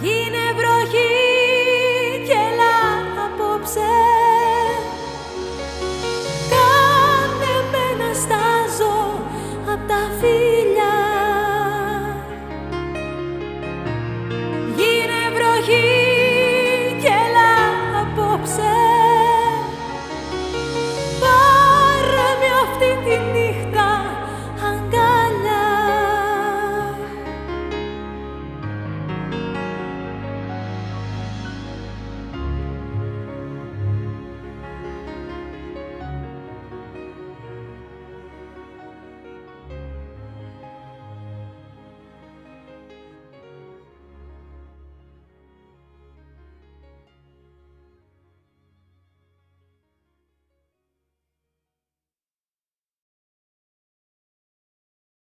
Ginebra